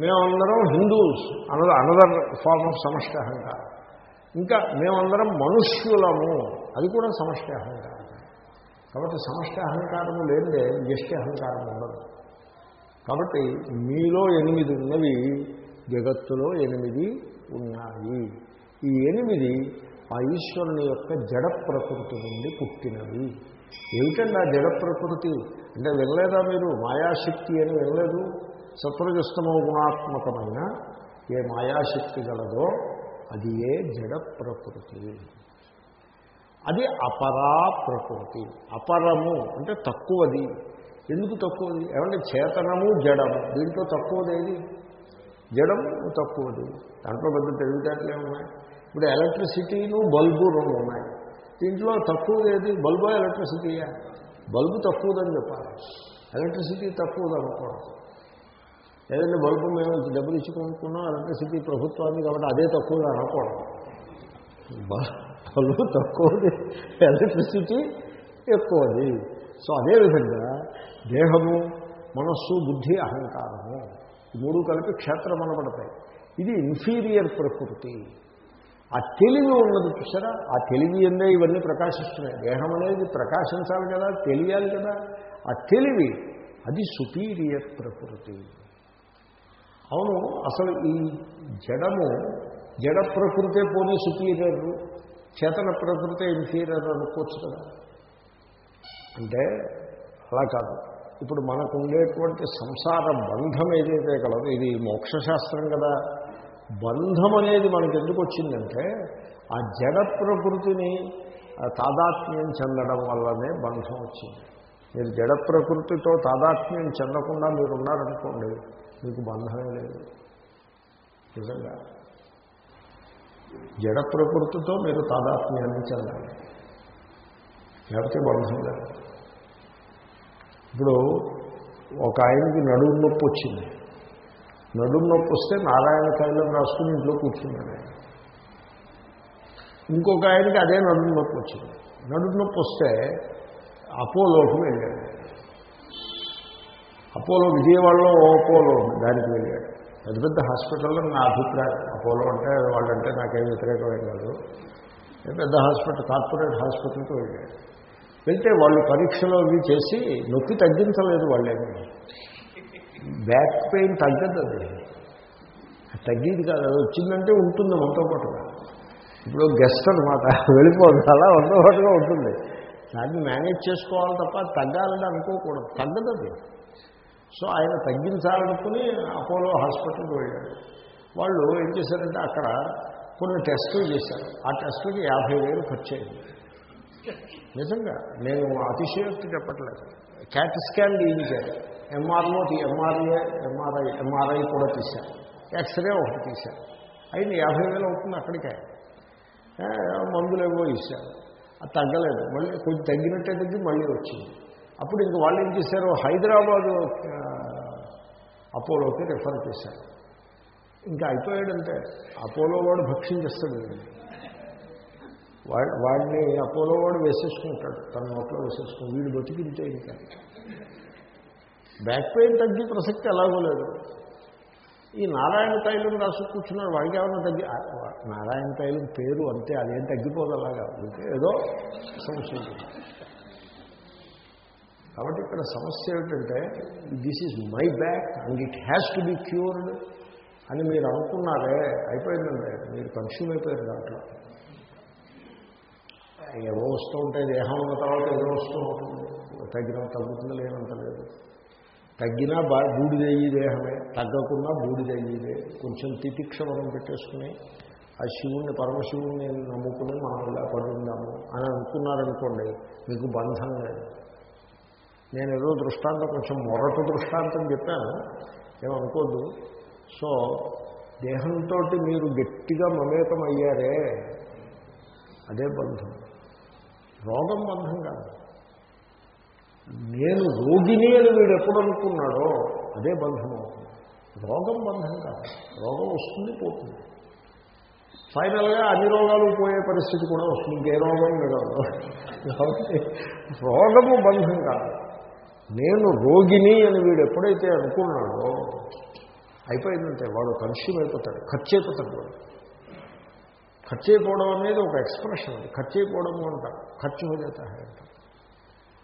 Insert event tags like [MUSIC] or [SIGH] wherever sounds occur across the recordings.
మేమందరం Hindus another another form of సమష్టి అహంకారం ఇంకా మేమందరం మనుష్యులము. అది కూడా సమష్టి అహంకారం కాబట్టి సమష్టి అహంకారము లేనిదే వ్యష్టి అహంకారం ఉండదు. కాబట్టి మీలో ఎనిమిది ఉన్నవి జగత్తులో ఎనిమిది ఉన్నాయి. ఈ ఎనిమిది ఆ ఈశ్వరుని యొక్క జడ ప్రకృతి నుండి పుట్టినవి. ఏమిటండి ఆ జడ ప్రకృతి? అంటే వినలేదా మీరు? మాయాశక్తి అని వినలేదు? సత్వజస్తమో గుణాత్మకమైన ఏ మాయాశక్తి గలదో అది ఏ జడ ప్రకృతి. అది అపరా ప్రకృతి. అపరము అంటే తక్కువది. ఎందుకు తక్కువది? ఏమంటే చేతనము జడము. దీంట్లో తక్కువది ఏది? జడం తక్కువది. దాంట్లో పెద్ద తెలివితేటలే ఉన్నాయి. ఇప్పుడు ఎలక్ట్రిసిటీను బల్బు రెండు ఉన్నాయి. దీంట్లో తక్కువది ఏది? బల్బు ఎలక్ట్రిసిటీయా? బల్బు తక్కువదని చెప్పాలి. ఎలక్ట్రిసిటీ తక్కువది అనుకోవడం లేదంటే బల్బు మేము డబ్బులు ఇచ్చి కొనుక్కున్నాం ఎలక్ట్రిసిటీ ప్రభుత్వాన్ని కాబట్టి అదే తక్కువగా రాకూడదు బల్బు తక్కువది ఎలక్ట్రిసిటీ ఎక్కువది. సో అదేవిధంగా దేహము మనస్సు బుద్ధి అహంకారము ఈ మూడు కలిపి క్షేత్రం అనబడతాయి. ఇది ఇన్ఫీరియర్ ప్రకృతి. ఆ తెలివి ఉన్నది చూసారా? ఆ తెలివి ఎందే ఇవన్నీ ప్రకాశిస్తున్నాయి. దేహం అనేది ప్రకాశించాలి కదా తెలియాలి కదా. ఆ తెలివి అది సుపీరియర్ ప్రకృతి. అవును అసలు ఈ జడము జడ ప్రకృతే పోనీ సుపీరియర్ చేతన ప్రకృతే ఇన్ఫీరియర్ అనుకోవచ్చు కదా. అంటే అలా కాదు. ఇప్పుడు మనకు ఉండేటువంటి సంసార బంధం ఏదైతే కలదో ఇది మోక్షశాస్త్రం కదా. బంధం అనేది మనకు ఎందుకు వచ్చిందంటే ఆ జడ ప్రకృతిని తాదాత్మ్యం చెందడం వల్లనే బంధం వచ్చింది. మీరు జడ ప్రకృతితో తాదాత్మ్యం చెందకుండా మీరు ఉన్నారనుకోండి మీకు బంధమే లేదు. నిజంగా. జడ ప్రకృతితో మీరు తాదాత్మ్యాన్ని చెందాలి. లేకపోతే బంధం లేదు. ఇప్పుడు ఒక ఆయనకి నడుము నొప్పి వచ్చింది. నడుము నొప్పి వస్తే నారాయణ తైలం రాసుకుని ఇంట్లో కూర్చున్నాడు ఆయన. ఇంకొక ఆయనకి అదే నడుము నొప్పి వచ్చింది. నడుము నొప్పి వస్తే అపోలోకి వెళ్ళాడు. అపోలో విజయవాడలో ఓ అపోలో దానికి వెళ్ళాడు. పెద్ద పెద్ద హాస్పిటల్లో నా అభిప్రాయం అపోలో అంటే వాళ్ళంటే నాకేం వ్యతిరేకమే కాదు. పెద్ద హాస్పిటల్ కార్పొరేట్ హాస్పిటల్కి వెళ్ళాడు. వెళ్తే వాళ్ళు పరీక్షలు అవి చేసి నొప్పి తగ్గించలేదు వాళ్ళేమి. బ్యాక్ పెయిన్ తగ్గదు అది. తగ్గేది కాదు అది వచ్చిందంటే ఉంటుంది మనతో పాటుగా. ఇప్పుడు గెస్ట్ అనమాట వెళ్ళిపోదు అలా మనతో పాటుగా ఉంటుంది. దాన్ని మేనేజ్ చేసుకోవాలి తప్ప తగ్గాలని అనుకోకూడదు తగ్గదు అది. సో ఆయన తగ్గించాలనుకుని అపోలో హాస్పిటల్కి వెళ్ళాడు. వాళ్ళు ఏం చేశారంటే అక్కడ కొన్ని టెస్టులు చేశారు. ఆ టెస్టులకి యాభై వేలు ఖర్చు అయింది నిజంగా నేను అతిశయోక్తి చెప్పట్లేదు. క్యాట్ స్కాన్ తీయించారు. ఎంఆర్ఓ ఎంఆర్ఏ ఎంఆర్ఐ ఎంఆర్ఐ కూడా తీశారు. ఎక్స్రే ఒకటి తీశారు. అయింది యాభై వేలు అవుతుంది అక్కడికే. మందులు ఏవో ఇచ్చారు. అది తగ్గలేదు. మళ్ళీ కొంచెం తగ్గినట్టే తగ్గి మళ్ళీ వచ్చింది. అప్పుడు ఇంక వాళ్ళు ఏం చేశారు? హైదరాబాదు అపోలోకి రిఫర్ చేశారు. ఇంకా అయిపోయాడంటే అపోలో వాడు భక్షించేస్తాడు వాడు వాడిని అపోలో వాడు వేసేసుకుంటాడు. తన నోట్లో వేసేసుకుని వీడు బతికింటే ఇంకా బ్యాక్ పెయిన్ తగ్గి ప్రసక్తి ఎలాగో లేదు. ఈ నారాయణ తైలం రాసు కూర్చున్నాడు. వాడికి ఏమైనా తగ్గి నారాయణ తైలం పేరు అంతే. అదేం తగ్గిపోదు అలాగా. ఏదో సమస్య కాబట్టి ఇక్కడ సమస్య ఏమిటంటే this is my back and it has to be cured అని మీరు అనుకున్నారే అయిపోయిందండి. మీరు కన్స్యూమ్ అయిపోయారు దాంట్లో. ఏవో వస్తూ ఉంటాయి దేహం ఉన్న తర్వాత ఏదో వస్తూ ఉంటుంది. తగ్గిన తగ్గుతుంది లేనంత లేదు. తగ్గినా బా బూడిదయ్యి దేహమే. తగ్గకుండా బూడిదయ్యేదే కొంచెం తితిక్ష మనం పెట్టేసుకుని ఆ శివుణ్ణి పరమశివుణ్ణి నమ్ముకుని మనం ఇలా పడుందాము అని అనుకున్నారనుకోండి మీకు బంధం లేదు. నేను ఏదో దృష్టాంతం కొంచెం మొరటు దృష్టాంతం చెప్పాను. ఏమనుకోద్దు సో దేహంతో మీరు గట్టిగా మమేకం అయ్యారే అదే బంధం. రోగం బంధం కాదు. నేను రోగిని అని వీడు ఎప్పుడు అనుకున్నాడో అదే బంధం అవుతుంది. రోగం బంధం కాదు. రోగం వస్తుంది పోతుంది. ఫైనల్గా అన్ని రోగాలు పోయే పరిస్థితి కూడా వస్తుంది. ఇంకే రోగం మిగలదు [LAUGHS] రోగము బంధం కాదు. నేను రోగిని అని వీడు ఎప్పుడైతే అనుకున్నాడో అయిపోయిందంటే వాడు కన్స్యూమ్ అయిపోతాడు ఖర్చు అయిపోతాడు వాడు. ఖర్చు అయిపోవడం అనేది ఒక ఎక్స్ప్రెషన్ అది. ఖర్చు అయిపోవడము అంటారు ఖర్చు హోజాత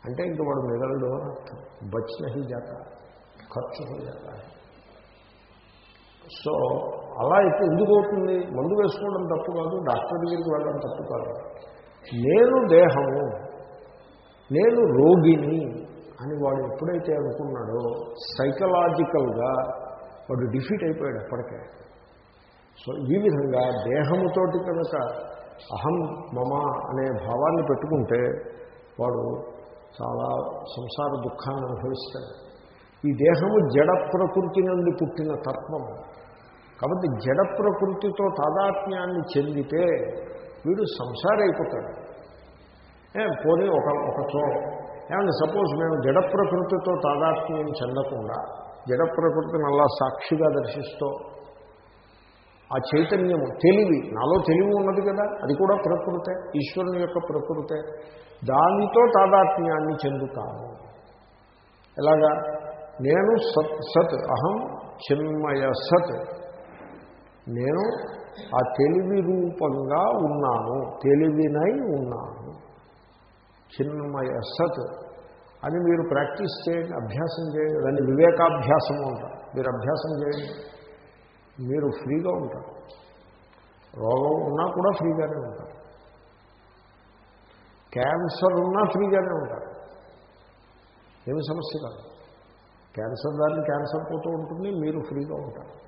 అంటే. ఇంక వాడు మిగలడు అని అర్థం. బచ్ నహి జాత. ఖర్చు హోజాత సో అలా అయితే ఎందుకు అవుతుంది? మందు వేసుకోవడం తప్పు కాదు డాక్టర్ దగ్గరికి వెళ్ళడం తప్పు కాదు. నేను దేహము నేను రోగిని అని వాడు ఎప్పుడైతే అనుకున్నాడో సైకలాజికల్గా వాడు డిఫీట్ అయిపోయాడు అప్పటికే. సో ఈ విధంగా దేహముతోటి కనుక అహం మమ అనే భావాన్ని పెట్టుకుంటే వాడు చాలా సంసార దుఃఖాన్ని అనుభవిస్తాడు. ఈ దేహము జడ ప్రకృతి నుండి పుట్టిన తత్వము కాబట్టి జడ ప్రకృతితో తాదాత్మ్యాన్ని చెందితే వీడు సంసారైపోతాడు. పోనీ ఒక ఒక చో ఏమంటే సపోజ్ మేము జడ ప్రకృతితో తాదాత్మ్యం చెందకుండా జడ ప్రకృతిని అలా సాక్షిగా దర్శిస్తూ ఆ చైతన్యము తెలివి నాలో తెలివి ఉన్నది కదా అది కూడా ప్రకృతే ఈశ్వరుని యొక్క ప్రకృతే. దానితో తాదాత్మ్యాన్ని చెందుతాను ఎలాగా? నేను సత్ సత్ అహం చిన్మయ సత్. నేను ఆ తెలివి రూపంగా ఉన్నాను తెలివినై ఉన్నాను. చిన్మయ సత్. అని మీరు ప్రాక్టీస్ చేయండి అభ్యాసం చేయండి. దాన్ని వివేకాభ్యాసము అంటారు. మీరు అభ్యాసం చేయండి. మీరు ఫ్రీగా ఉంటారు. రోగం ఉన్నా కూడా ఫ్రీగానే ఉంటారు. క్యాన్సర్ ఉన్నా ఫ్రీగానే ఉంటారు. ఏమి సమస్య కాదు. క్యాన్సర్ దాన్ని క్యాన్సర్ పోతూ ఉంటుంది మీరు ఫ్రీగా ఉంటారు.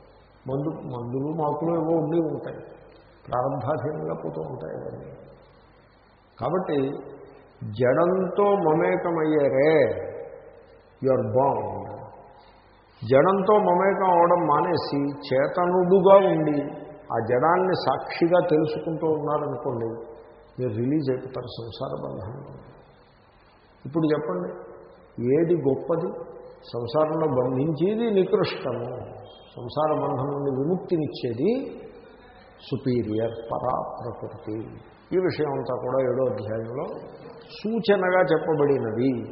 మందు మందులు మాకులు ఏవో ఉండి ఉంటాయి. ప్రారంభాధీనంగా పోతూ ఉంటాయి కాబట్టి జడంతో మమేకమయ్యారే యు ఆర్ బాండ్. జడంతో మమేకం అవడం మానేసి చేతనుడుగా ఉండి ఆ జడాన్ని సాక్షిగా తెలుసుకుంటూ ఉన్నారనుకోండి మీరు రిలీజ్ అయిపోతారు సంసార బంధం ఇప్పుడు చెప్పండి ఏది గొప్పది? సంసారంలో బంధించేది నికృష్టము. సంసార బంధం నుండి విముక్తినిచ్చేది సుపీరియర్ పరా ప్రకృతి ఈ విషయం అంతా కూడా ఏడో అధ్యాయంలో సూచనగా చెప్పబడినది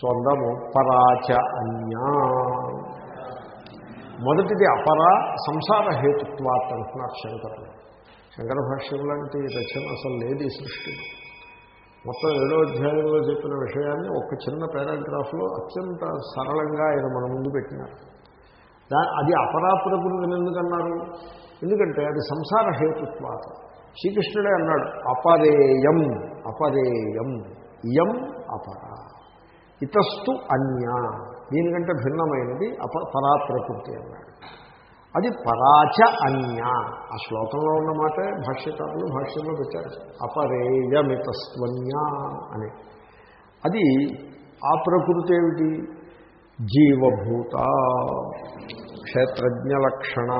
స్వందము పరాచ అన్యా. మొదటిది అపరా సంసార హేతుత్వాత్ అంటున్నారు శంకరులు. శంకర భాష్యం లాంటి రచన అసలు లేదు ఈ సృష్టి. మొత్తం ఏడో అధ్యాయంలో చెప్పిన విషయాన్ని ఒక చిన్న పారాగ్రాఫ్లో అత్యంత సరళంగా ఆయన మన ముందు పెట్టినారు. దా అది అపరాప్రకృతిని ఎందుకన్నారు? ఎందుకంటే అది సంసార హేతుత్వాత. శ్రీకృష్ణుడే అన్నాడు అపరేయం. అపరేయం ఇయం అపర. ఇతస్తు అన్య. దీనికంటే భిన్నమైనది అప పరాప్రకృతి అన్నాడు. అది పరాచ అన్య. ఆ శ్లోకంలో ఉన్న మాటే భాష్యకారులు భాష్యంలో పెట్టారు. అపరేయమితస్వన్య అని. అది ఆ ప్రకృతి ఏమిటి? జీవభూత క్షేత్రజ్ఞ లక్షణ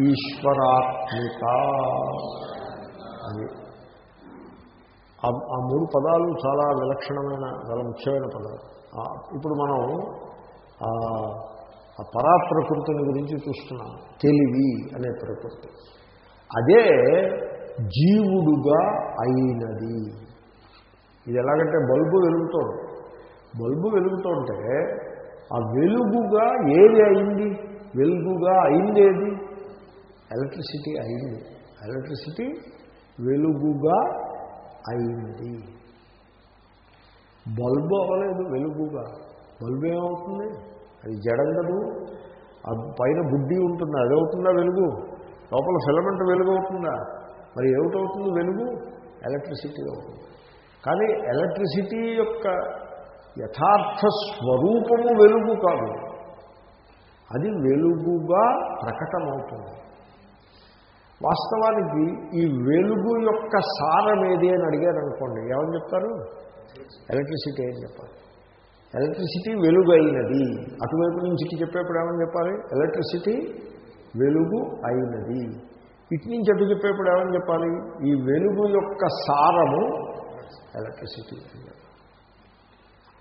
ఈశ్వరాత్మిక అది ఆ- మూడు పదాలు చాలా విలక్షణమైన చాలా ముఖ్యమైన పదాలు. ఇప్పుడు మనం ఆ పరాప్రకృతిని గురించి చూస్తున్నాం. తెలివి అనే ప్రకృతి. అదే జీవుడుగా అయినది. ఇది ఎలాగంటే బల్బు వెలుగుతోంది. బల్బు వెలుగుతుంటే ఆ వెలుగుగా ఏది అయింది? వెలుగుగా అయింది ఏది ఎలక్ట్రిసిటీ అయింది. ఎలక్ట్రిసిటీ వెలుగుగా అయింది. బల్బు అవ్వలేదు వెలుగుగా. బల్బు ఏమవుతుంది? అది జడం పైన బుడ్డి ఉంటుంది? అది అవుతుందా వెలుగు? లోపల ఫిలమెంట్ వెలుగు అవుతుందా మరి ఏమిటవుతుంది వెలుగు? ఎలక్ట్రిసిటీ అవుతుంది. కానీ ఎలక్ట్రిసిటీ యొక్క యథార్థ స్వరూపము వెలుగు కాదు. అది వెలుగుగా ప్రకటమవుతుంది. వాస్తవానికి ఈ వెలుగు యొక్క సారం ఏది అని అడిగారు అనుకోండి ఏమని చెప్తారు? ఎలక్ట్రిసిటీ అని చెప్పాలి? ఎలక్ట్రిసిటీ వెలుగు అయినది అటువైపు నుంచి ఇటు చెప్పేప్పుడు ఏమని చెప్పాలి? ఎలక్ట్రిసిటీ వెలుగు అయినది. ఇటు నుంచి అటు చెప్పేప్పుడు ఏమని చెప్పాలి? ఈ వెలుగు యొక్క సారము ఎలక్ట్రిసిటీ అని చెప్పాలి.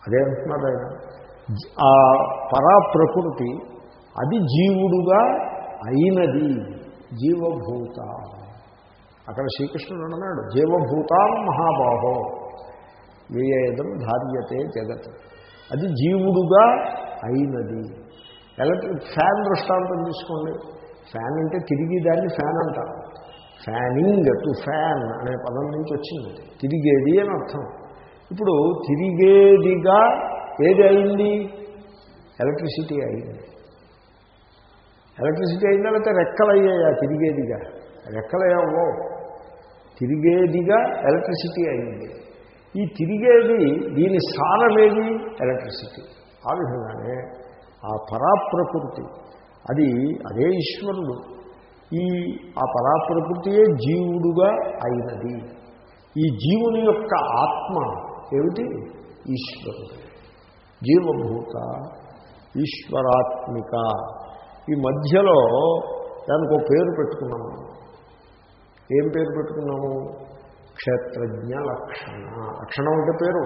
అదే అంటున్నారు ఆయన. ఆ పరాప్రకృతి అది జీవుడుగా అయినది. జీవభూత. అక్కడ శ్రీకృష్ణుడు అన్నాడు జీవభూతాం మహాబాహో. ఏదం ధార్యతే జగత్. అది జీవుడుగా అయినది. ఎలక్ట్రిక్ ఫ్యాన్ దృష్టాంతం తీసుకోండి. ఫ్యాన్ అంటే తిరిగి దాన్ని ఫ్యాన్ అంటారు ఫ్యానింగ్ టు ఫ్యాన్ అనే పదం నుంచి వచ్చింది. తిరిగేది అని అర్థం. ఇప్పుడు తిరిగేదిగా ఏది అయింది? ఎలక్ట్రిసిటీ అయింది. ఎలక్ట్రిసిటీ అయిందా లేకపోతే రెక్కలయ్యాయా? తిరిగేదిగా. రెక్కలయ్యావో. తిరిగేదిగా ఎలక్ట్రిసిటీ అయింది. ఈ తిరిగేది దీని సారమేది? ఎలక్ట్రిసిటీ. ఆ విధంగానే ఆ పరాప్రకృతి. అది అదే ఈశ్వరుడు. ఈ ఆ పరాప్రకృతియే జీవుడుగా అయినది. ఈ జీవుని యొక్క ఆత్మ ఏమిటి? ఈశ్వరుడు. జీవభూత ఈశ్వరాత్మిక. ఈ మధ్యలో దానికి ఒక పేరు పెట్టుకున్నాము ఏం పేరు పెట్టుకున్నాము? క్షేత్రజ్ఞ లక్షణ. లక్షణం అంటే పేరు.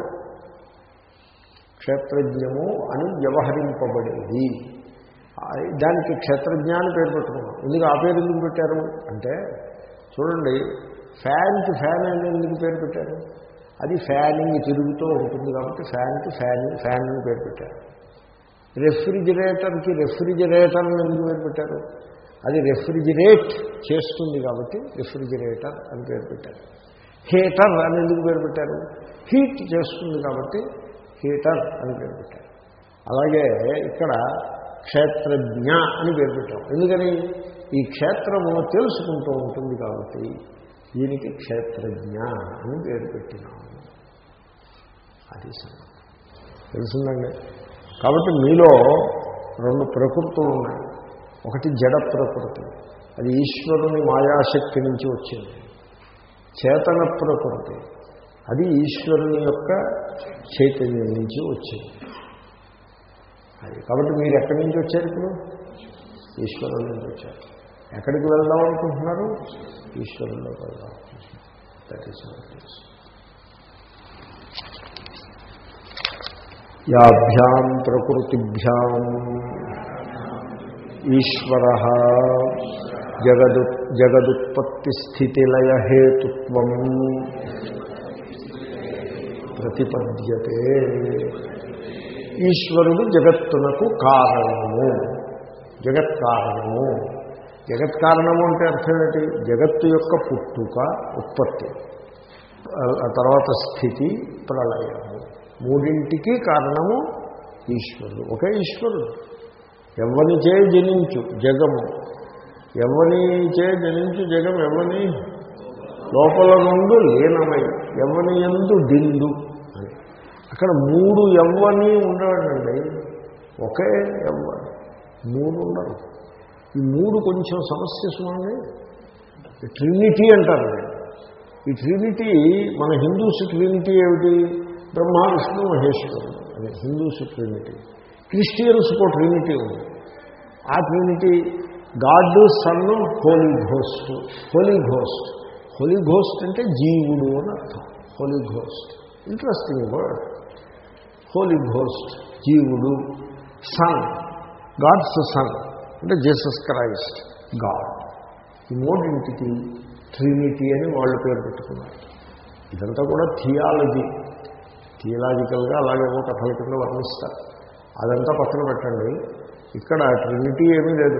క్షేత్రజ్ఞము అని వ్యవహరింపబడేది. దానికి క్షేత్రజ్ఞాని పేరు పెట్టుకున్నాం. ఎందుకు ఆ పేరు ఎందుకు పెట్టారు? అంటే చూడండి ఫ్యాన్కి ఫ్యాన్ అని ఎందుకు పేరు పెట్టారు? అది ఫ్యానింగ్ తిరుగుతూ ఉంటుంది కాబట్టి ఫ్యాన్కి ఫ్యాన్ ఫ్యాన్ అని పేరు పెట్టారు. రెఫ్రిజిరేటర్కి రెఫ్రిజిరేటర్ అని ఎందుకు పేరు పెట్టారు? అది రెఫ్రిజిరేట్ చేస్తుంది కాబట్టి రెఫ్రిజిరేటర్ అని పేరు పెట్టారు. హీటర్ అని ఎందుకు పేరు పెట్టారు? హీట్ చేస్తుంది కాబట్టి హీటర్ అని పేరు పెట్టారు. అలాగే ఇక్కడ క్షేత్రజ్ఞ అని పేరు పెట్టాం. ఎందుకని? ఈ క్షేత్రము తెలుసుకుంటూ ఉంటుంది కాబట్టి దీనికి క్షేత్రజ్ఞ అని పేరు పెట్టినాము. అది సంగతి. తెలుసుందండి? కాబట్టి మీలో రెండు ప్రకృతులు ఉన్నాయి. ఒకటి జడ ప్రకృతి. అది ఈశ్వరుని మాయాశక్తి నుంచి వచ్చింది. చేతన ప్రకృతి. అది ఈశ్వరుని యొక్క చైతన్యం నుంచి వచ్చింది. అది కాబట్టి మీరు ఎక్కడి నుంచి వచ్చారు ఇప్పుడు? ఈశ్వరుల నుంచి వచ్చారు. ఎక్కడికి వెళ్దాం అనుకుంటున్నారు? ఈశ్వరుల్లోకి వెళ్దాం. దట్ ఈస్ యాభ్యాం ప్రకృతిభ్యాం. ఈశ్వర జగదు జగదుత్పత్తి స్థితిలయ హేతుత్వం ప్రతిపద్యతే. ఈశ్వరుడు జగత్తునకు కారణము. జగత్ కారణము జగత్ కారణము అంటే అర్థం ఏంటి? జగత్తు యొక్క పుట్టుక ఉత్పత్తి. తర్వాత స్థితి ప్రళయము. మూడింటికి కారణము ఈశ్వరుడు. ఒకే ఈశ్వరుడు. ఎవని చే జనించు జగము. ఎవని చే జనించు జగం ఎవరిని లోపల నుండి లీనమై ఎవని ఎందు దిండు అని. అక్కడ మూడు ఎవ్వని ఉండడండి. ఒకే ఎవ్వని మూడు ఉండరు. ఈ మూడు కొంచెం సమస్య చూడండి ట్రినిటీ అంటారు. ఈ ట్రినిటీ మన హిందూస్ ట్రినిటీ ఏమిటి? బ్రహ్మ విష్ణు మహేశ్వరుడు. అదే హిందూస్ ట్రినిటీ. క్రిస్టియన్స్కో ట్రినిటీ ఉంది. ఆ trinity God son Holy Ghost. Holy Ghost. Holy Ghost అంటే జీవుడు అని అర్థం. Holy Ghost. Interesting word Holy Ghost జీవుడు సన్. God's son. అంటే జీసస్ క్రైస్ట్ గాడ్. ఈ మూడింటికి ట్రినిటీ అని వాళ్ళు పేరు పెట్టుకున్నారు. ఇదంతా కూడా థియాలజీ. థియలాజికల్గా అలాగేమో కథల కింద వర్ణిస్తారు. అదంతా పక్కన పెట్టండి. ఇక్కడ ట్రినిటీ ఏమీ లేదు.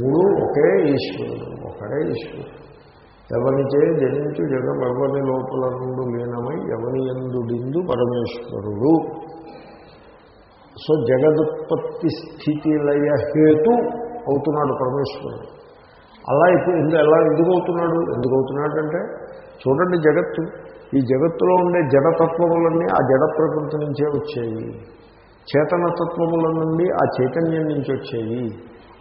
మూడు ఒకే ఈశ్వరుడు ఒకడే ఈశ్వరుడు. ఎవరిచే జనించు జగం ఎవరి లోపల నుండి లీనమై ఎవరి ఎందు దిందు పరమేశ్వరుడు. సో జగదుత్పత్తి స్థితి లయ హేతు అవుతున్నాడు పరమేశ్వరుడు. అలా ఇప్పుడు ఎందుకు ఎలా ఎందుకు అవుతున్నాడు? ఎందుకు అవుతున్నాడు అంటే చూడండి జగత్తు. ఈ జగత్తులో ఉండే జడతత్వములన్నీ ఆ జడ ప్రకృతి నుంచే వచ్చేవి. చేతనతత్వముల నుండి ఆ చైతన్యం నుంచి వచ్చేవి.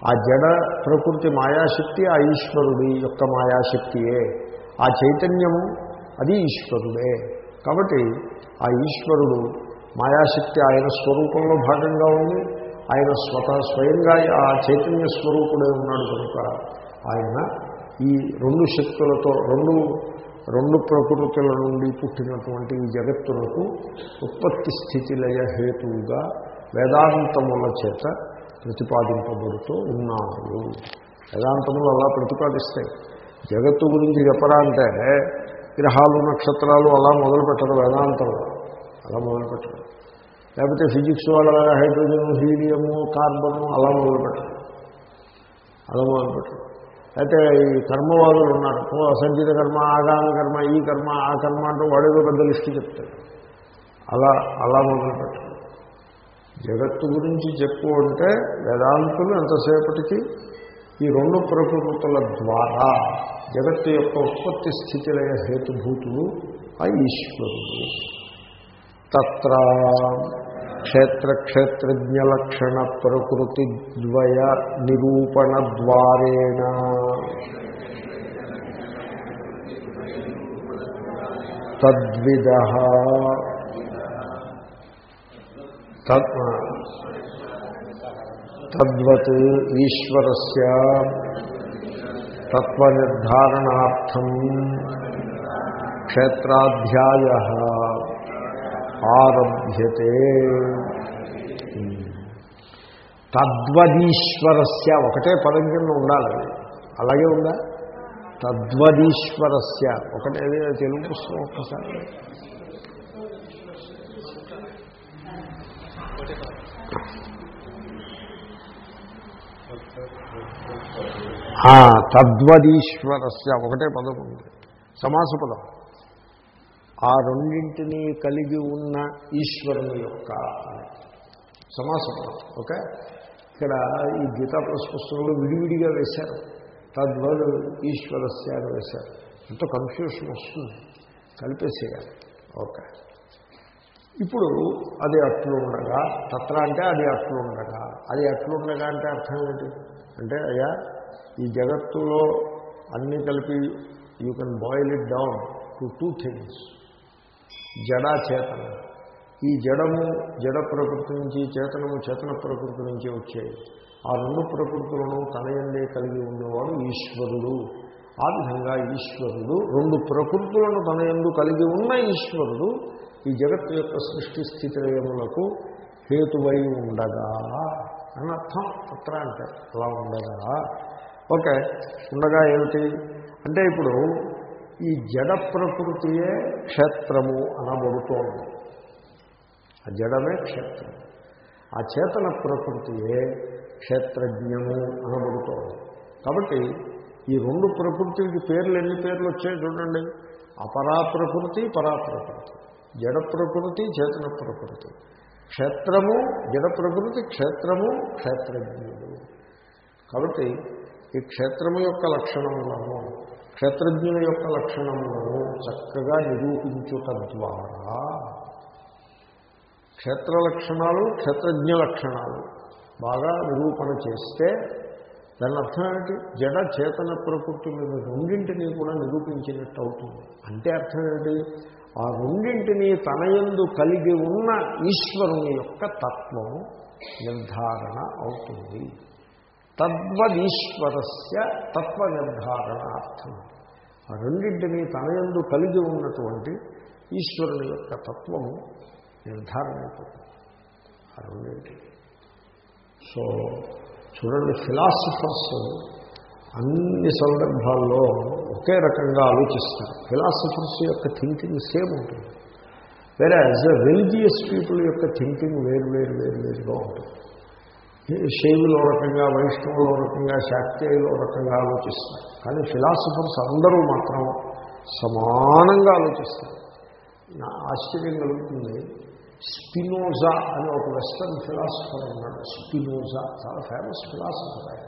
ఆ జడ ప్రకృతి మాయాశక్తి ఆ ఈశ్వరుడి యొక్క మాయాశక్తియే. ఆ చైతన్యము అది ఈశ్వరుడే. కాబట్టి ఆ ఈశ్వరుడు మాయాశక్తి ఆయన స్వరూపంలో భాగంగా ఉంది. ఆయన స్వత స్వయంగా ఆ చైతన్య స్వరూపుడే ఉన్నాడు కనుక ఆయన ఈ రెండు శక్తులతో రెండు రెండు ప్రకృతుల నుండి పుట్టినటువంటి ఈ జగత్తులకు ఉత్పత్తి స్థితిలయ హేతువుగా వేదాంతముల చేత ప్రతిపాదింపబడుతూ ఉన్నారు. వేదాంతములు అలా ప్రతిపాదిస్తాయి. జగత్తు గురించి చెప్పరా అంటే గ్రహాలు నక్షత్రాలు అలా మొదలు పెట్టరు వేదాంతంలో అలా మొదలు పెట్టరు. లేకపోతే ఫిజిక్స్ వాళ్ళ హైడ్రోజన్ హీలియము కార్బను అలా మొదలుపెట్టరు అలా మొదలుపెట్టరు అయితే ఈ కర్మవాదులు ఉన్నారు. ఓ అసంచిత కర్మ ఆగామి కర్మ ఈ కర్మ ఆ కర్మ అంటూ వాడేదో పెద్ద లిస్టు చెప్తాడు. అలా అలా మొదలుపెట్టరు జగత్తు గురించి చెప్పు అంటే వేదాంతులు ఎంతసేపటికి ఈ రెండు ప్రకృతుల ద్వారా జగత్తు యొక్క ఉత్పత్తి స్థితిలయ హేతుభూతులు ఆ ఈశ్వరుడు. తత్ర క్షేత్రక్షేత్రజ్ఞలక్షణ ప్రకృతి ద్వయ నిరూపణ ద్వారేణ తద్విద తద్వత్ ఈశ్వరస్ తత్వనిర్ధారణార్థం క్షేత్రాధ్యాయ. ఆరభ్యతే. తద్వదీశ్వరస్య ఒకటే పదం కింద ఉండాలి. అలాగే ఉందా? తద్వదీశ్వరస్య. ఒకటే తెలుగు పుస్తకం ఒక్కసారి. తద్వదీశ్వరస్య ఒకటే పదం ఉంది. సమాస పదం. ఆ రెండింటినీ కలిగి ఉన్న ఈశ్వరుని యొక్క సమాసం ఓకే? ఇక్కడ ఈ గీతా ప్లస్ పుస్తకంలో విడివిడిగా వేశారు. తద్వారు ఈశ్వరస్య అని వేశారు. ఎంతో కన్ఫ్యూషన్ వస్తుంది. కలిపేసేయాలి. ఓకే. ఇప్పుడు అది అట్లుండగా తత్ర అంటే అది అట్లుండగా అది అట్లుండగా అంటే అర్థం ఏంటి అంటే అయ్యా ఈ జగత్తులో అన్నీ కలిపి you can boil it down to two things జడాచేతన. ఈ జడము జడ ప్రకృతి నుంచి చేతనము చేతన ప్రకృతి నుంచి వచ్చాయి. ఆ రెండు ప్రకృతులను తనయందే కలిగి ఉన్నవాడు ఈశ్వరుడు. ఆ విధంగా ఈశ్వరుడు రెండు ప్రకృతులను తన ఎందు కలిగి ఉన్న ఈశ్వరుడు ఈ జగత్తు యొక్క సృష్టి స్థితిలయములకు హేతువై ఉండగా అని అర్థం. అత్ర అంటే అలా ఉండగా. ఓకే ఉండగా ఏమిటి? అంటే ఇప్పుడు ఈ జడ ప్రకృతియే క్షేత్రము అనబడుతోంది. ఆ జడమే క్షేత్రం. ఆ చేతన ప్రకృతియే క్షేత్రజ్ఞము అనబడుతోంది. కాబట్టి ఈ రెండు ప్రకృతికి పేర్లు ఎన్ని పేర్లు వచ్చాయి చూడండి. అపరా ప్రకృతి పరా ప్రకృతి జడ ప్రకృతి చేతన ప్రకృతి. క్షేత్రము జడ ప్రకృతి క్షేత్రము క్షేత్రజ్ఞుడు. కాబట్టి ఈ క్షేత్రము యొక్క లక్షణములను క్షేత్రజ్ఞుల యొక్క లక్షణములను చక్కగా నిరూపించుట ద్వారా క్షేత్ర లక్షణాలు క్షేత్రజ్ఞ లక్షణాలు బాగా నిరూపణ చేస్తే దాని అర్థం ఏమిటి? జడ చేతన ప్రకృతి మీద రెండింటినీ కూడా నిరూపించినట్టు అవుతుంది. అంటే అర్థం ఏమిటి? ఆ రెండింటినీ తనయందు కలిగి ఉన్న ఈశ్వరుని యొక్క తత్వము నిర్ధారణ అవుతుంది. తద్వదీశ్వరస్య తత్వ నిర్ధారణార్థం ఆ రెండింటినీ తనయందు కలిగి ఉన్నటువంటి ఈశ్వరుని యొక్క తత్వము నిర్ధారణ అయిపోతుంది ఆ రెండింటి. సో చూడండి ఫిలాసఫర్స్ అన్ని సందర్భాల్లో ఒకే రకంగా ఆలోచిస్తారు. ఫిలాసఫర్స్ యొక్క థింకింగ్ సేమ్ ఉంటుంది. వేరే యాజ్ ఎ రిలీజియస్ పీపుల్ యొక్క థింకింగ్ వేరు వేరు వేరు వేరుగా ఉంటుంది. శైవులో రకంగా వైష్ణవులో రకంగా శాక్తేయులో రకంగా ఆలోచిస్తారు. కానీ ఫిలాసఫర్స్ అందరూ మాత్రం సమానంగా ఆలోచిస్తారు. నా ఆశ్చర్యం కలుగుతుంది. స్పినోజా అని ఒక వెస్టర్న్ ఫిలాసఫర్ ఉన్నాడు. స్పినోజా చాలా ఫేమస్ ఫిలాసఫర్ ఆయన.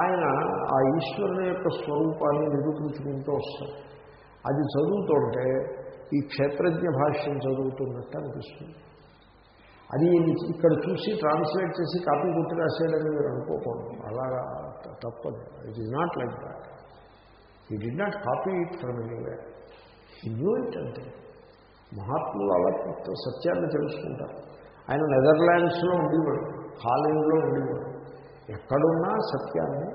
ఆయన ఆ ఈశ్వరుని యొక్క స్వరూపాన్ని నిరూపించుకుంటూ వస్తారు అది చదువుతుంటే ఈ క్షేత్రజ్ఞ భాష్యం చదువుతున్నట్టు అనిపిస్తుంది. అది ఇక్కడ చూసి ట్రాన్స్లేట్ చేసి కాపీ కొట్టి రాసేయడం మీరు అనుకోకూడదు. అలాగా తప్పదు. It is not like that he did not copy it from anyway he knew it అంటే మహాత్ములు అలా సత్యాన్ని తెలుసుకుంటారు. ఆయన నెదర్లాండ్స్లో ఉండేవాడు. హాలింగ్లో ఉండేవాడు. ఎక్కడున్నా సత్యాన్ని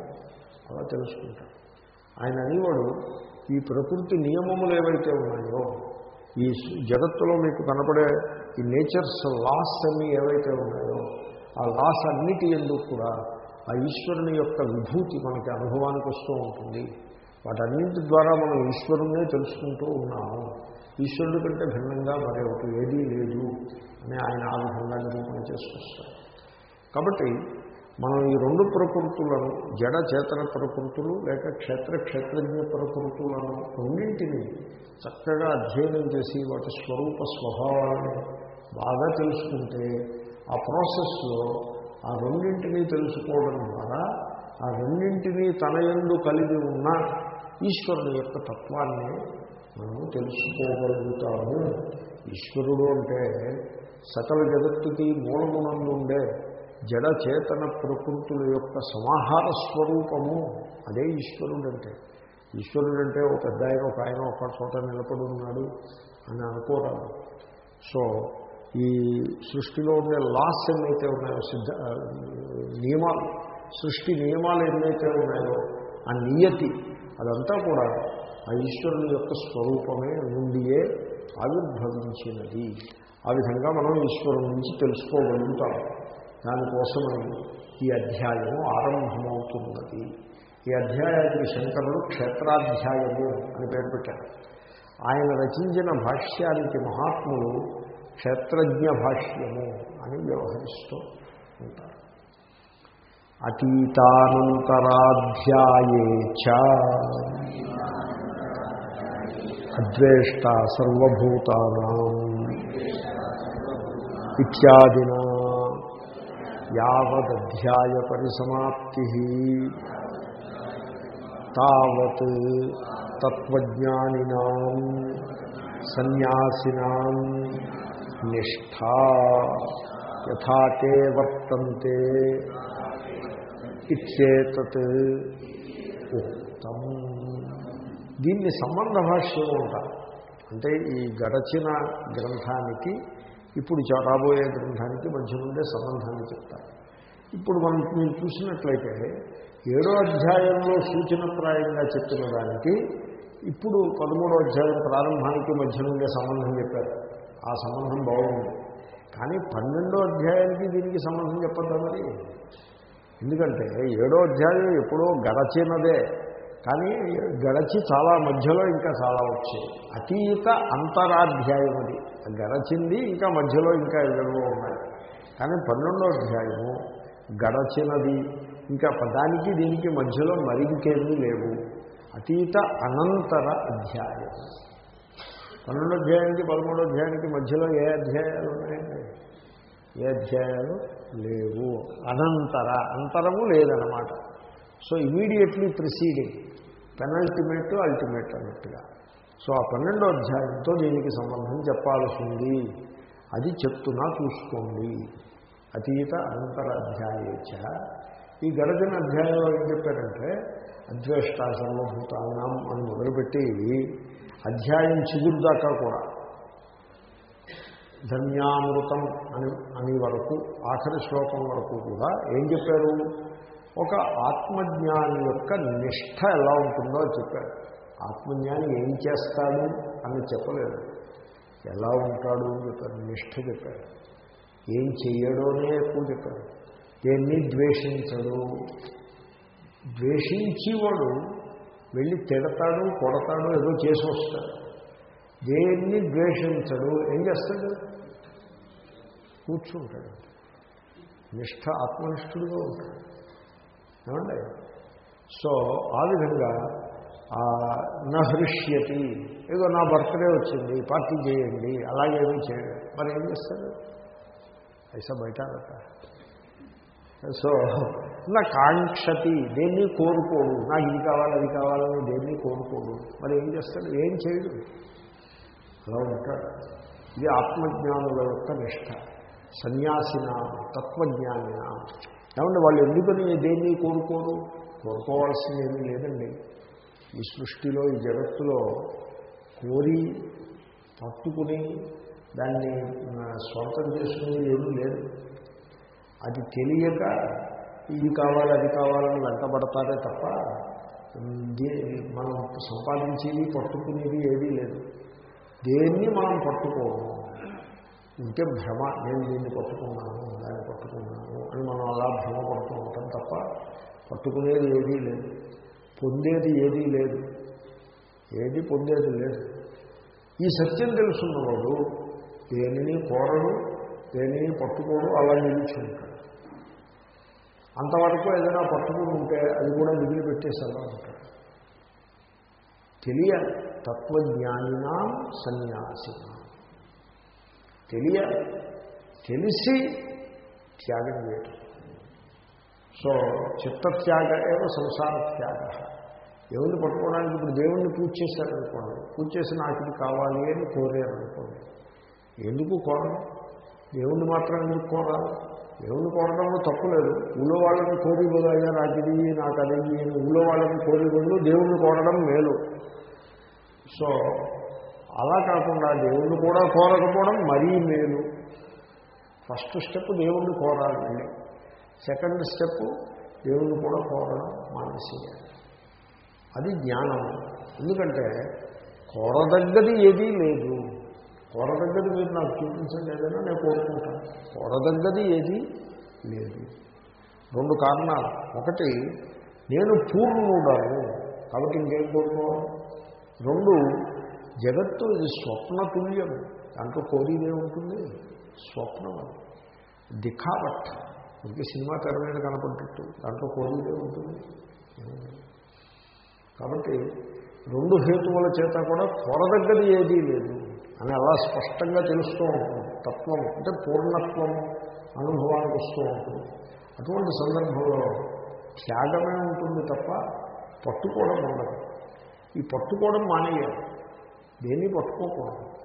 అలా తెలుసుకుంటారు. ఆయన అనేవాడు ఈ ప్రకృతి నియమములు ఏవైతే ఉన్నాయో ఈ జగత్తులో మీకు కనపడే ఈ నేచర్స్ లాస్ అన్నీ ఏవైతే ఉన్నాయో ఆ లాస్ అన్నిటి ఎందుకు కూడా ఆ ఈశ్వరుని యొక్క విభూతి మనకి అనుభవానికి వస్తూ ఉంటుంది. వాటన్నింటి ద్వారా మనం ఈశ్వరుణ్ణే తెలుసుకుంటూ ఉన్నాము. ఈశ్వరుడి కంటే భిన్నంగా మరి ఒకటి ఏదీ లేదు అని ఆయన ఆ విధంగా నిరూపణ చేసుకొస్తారు కాబట్టి మనం ఈ రెండు ప్రకృతులను జడ చేతన ప్రకృతులు లేక క్షేత్ర క్షేత్రజ్ఞ ప్రకృతులను రెండింటిని చక్కగా అధ్యయనం చేసి వాటి స్వరూప స్వభావాలను బాగా తెలుసుకుంటే ఆ ప్రాసెస్లో ఆ రెండింటినీ తెలుసుకోవడం ద్వారా ఆ రెండింటినీ తన ఎందు కలిగి ఉన్న ఈశ్వరుని యొక్క తత్వాన్ని మనము తెలుసుకోగలుగుతాము. ఈశ్వరుడు అంటే సకల జగత్తుకి మూలమునందుండే జడచేతన ప్రకృతుల యొక్క సమాహార స్వరూపము అదే ఈశ్వరుడు అంటే ఈశ్వరుడు అంటే ఒక పెద్ద ఆయన ఒక ఆయన ఒక చోట నిలబడి ఉన్నాడు అని అనుకోరాదు సో ఈ సృష్టిలో ఉండే లాస్ ఏమైతే ఉన్నాయో సిద్ధ నియమాలు సృష్టి నియమాలు ఎన్నైతే ఉన్నాయో ఆ నియతి అదంతా కూడా ఆ ఈశ్వరుని యొక్క స్వరూపమే నుండియే ఆవిర్భవించినది. ఆ విధంగా మనం ఈశ్వరుని నుంచి తెలుసుకోగలుగుతాం. దానికోసమని ఈ అధ్యాయము ఆరంభమవుతున్నది. ఈ అధ్యాయానికి శంకరుడు క్షేత్రాధ్యాయము అని పేరు పెట్టారు ఆయన రచించిన భాష్యానికి మహాత్ములు క్షేత్రజ్ఞ భాష్యము అని వ్యవహరిస్తూ ఉంటారు. అతీతానంతరాధ్యాయే అద్వేష్ట సర్వభూతానా. ఇత్యాదినా యావదధ్యాయ పరిసమాప్తి తావత్ తత్వజ్ఞానినాం సన్యాసినాం నిష్ఠా యథాతే వర్తంతే ఇచ్చేతత్ ఉక్తం. దీన్ని సంబంధ భాష్యం ఉంటారు అంటే ఈ గడచిన గ్రంథానికి ఇప్పుడు రాబోయే గ్రంథానికి మధ్య నుండే సంబంధాన్ని చెప్తారు. ఇప్పుడు మనం మీరు చూసినట్లయితే ఏడో అధ్యాయంలో సూచనప్రాయంగా చెప్పిన దానికి ఇప్పుడు పదమూడో అధ్యాయం ప్రారంభానికి మధ్య నుండే సంబంధం చెప్పారు. ఆ సంబంధం బాగుంది. కానీ పన్నెండో అధ్యాయానికి దీనికి సంబంధం చెప్పద్దా మరి? ఎందుకంటే ఏడో అధ్యాయం ఎప్పుడో గడచినదే. కానీ గడచి చాలా మధ్యలో ఇంకా చాలా వచ్చాయి. అతీత అంతరాధ్యాయం అది. గడచింది ఇంకా మధ్యలో ఇంకా ఎదురులో ఉన్నాయి. కానీ పన్నెండో అధ్యాయము గడచినది. ఇంకా పదానికి దీనికి మధ్యలో మరింకేమీ లేవు. అతీత అనంతర అధ్యాయం. పన్నెండో అధ్యాయానికి పదమూడో అధ్యాయానికి మధ్యలో ఏ అధ్యాయాలు ఉన్నాయండి ఏ అధ్యాయాలు లేవు. అనంతర. అంతరము లేదనమాట so immediately preceding penultimate ultimate అన్నట్టుగా. సో ఆ పన్నెండో అధ్యాయంతో దీనికి సంబంధం చెప్పాల్సి ఉంది అది చెప్తున్నా చూసుకోండి. అతీత అనంతర అధ్యాయేచ. ఈ గడచిన అధ్యాయంలో ఏం చెప్పారంటే అద్వేష్ట సర్వభూతానం అని మొదలుపెట్టి అధ్యాయం చిగురుదాకా కూడా. ధన్యామృతం అని అని వరకు ఆఖరి శ్లోకం వరకు కూడా ఏం చెప్పారు? ఒక ఆత్మజ్ఞాని యొక్క నిష్ఠ ఎలా ఉంటుందో చెప్పాడు. చెప్పారు ఆత్మజ్ఞాని ఏం చేస్తాడు అని చెప్పలేదు. ఎలా ఉంటాడు అని చెప్పారు నిష్ఠ చెప్పాడు. ఏం చెయ్యడో అనే ఎక్కువ చెప్పాడు. దేన్ని ద్వేషించడు? ద్వేషించేవాడు వెళ్ళి తిడతాడు కొడతాడు ఏదో చేసి వస్తాడు. దేన్ని ద్వేషించడు? ఏం చేస్తాడు? కూర్చుంటాడు. నిష్ఠ ఆత్మనిష్ఠుడుగా ఉంటాడు. ఏమండి సో ఆ విధంగా నహృష్యతి ఏదో నా బర్త్డే వచ్చింది పార్టీ చేయండి అలాగేమీ చేయండి మరి ఏం చేస్తారు? ఐసా బయట సో నా కాంక్షతి దేన్ని కోరుకోడు నాకు ఇది కావాలి అది కావాలని దేన్ని కోరుకోడు. మరి ఏం చేస్తాడు? ఏం చేయడు? అలా ఉంటాడు. ఇది ఆత్మజ్ఞానుల యొక్క నిష్ట. సన్యాసిన తత్వజ్ఞానిన. ఏమంటే వాళ్ళు ఎందుకని దేన్ని కోరుకోరు? కోరుకోవాల్సింది ఏమీ లేదండి. ఈ సృష్టిలో ఈ జగత్తులో కోరి పట్టుకుని దాన్ని స్వంతం చేసుకునేది ఏమీ లేదు. అది తెలియక ఇది కావాలి అది కావాలని వెంటబడతారే తప్ప మనం సంపాదించేది పట్టుకునేది ఏదీ లేదు. దేన్ని మనం పట్టుకోము? ఇంకే భ్రమ నేను దీన్ని పట్టుకున్నాను దాన్ని పట్టుకున్నాను. అని మనం అలా భ్రమపడుతూ ఉంటాం తప్ప పట్టుకునేది ఏదీ లేదు. పొందేది ఏదీ లేదు. ఏది పొందేది లేదు. ఈ సత్యం తెలుసున్నవాడు దేనిని కోరడు దేనిని పట్టుకోడు అలా నిలిచి ఉంటాడు అంతవరకు ఏదైనా పట్టుకుని ఉంటే అది కూడా మిగిలి పెట్టేసేలా ఉంటాడు. తెలియాలి తత్వజ్ఞానినా సన్యాసిన. తెలియాలి తెలిసి త్యాగం చేయటం. సో చిత్తత్యాగ ఏదో సంసార త్యాగ దేవుణ్ణి పట్టుకోవడానికి ఇప్పుడు దేవుణ్ణి పూజ చేశారనుకోండి. పూజ చేసి నాకు ఇది కావాలి అని కోరారనుకోండి. ఎందుకు కోరడం దేవుణ్ణి మాత్రం ఎందుకు కోరాలి దేవుణ్ణి కోరడంలో తప్పు లేదు. ఊళ్ళో వాళ్ళని కోరి బదులుగా నాకు ఇది నాకు అది ఊళ్ళో వాళ్ళని కోరి బదులు దేవుణ్ణి కోరడం మేలు. సో అలా కాకుండా దేవుణ్ణి కూడా కోరకపోవడం మరీ మేలు. ఫస్ట్ స్టెప్ దేవుణ్ణి కోరాలండి సెకండ్ స్టెప్ దేవుణ్ణి కూడా కోరడం మానేసేయాలి. అది జ్ఞానం. ఎందుకంటే కోరదగ్గది ఏదీ లేదు. కోరదగ్గది మీరు నాకు చూపించండి ఏదైనా నేను కోరుకుంటాను. కోరదగ్గది ఏదీ లేదు. రెండు కారణాలు. ఒకటి నేను పూర్ణుడను. కాబట్టి ఇంకేం కోరుకోవాలి? రెండు జగత్తు ఇది స్వప్నతుల్యం దాంట్లో కోరిదే ఉంటుంది. స్వప్నం అది. దిఖావట్ అందుకే సినిమా తెర మీద కనపడ్డట్టు దాంట్లో కోరిదే ఉంటుంది. కాబట్టి రెండు హేతువుల చేత కూడా కోరదగ్గది ఏదీ లేదు అని అలా స్పష్టంగా తెలుస్తూ ఉంటుంది. తత్వం అంటే పూర్ణత్వం అనుభవానికి వస్తూ ఉంటుంది. అటువంటి సందర్భంలో త్యాగమే ఉంటుంది తప్ప పట్టుకోవడం ఉండదు. ఈ పట్టుకోవడం మానేయాలి. దేన్ని పట్టుకోకూడదు?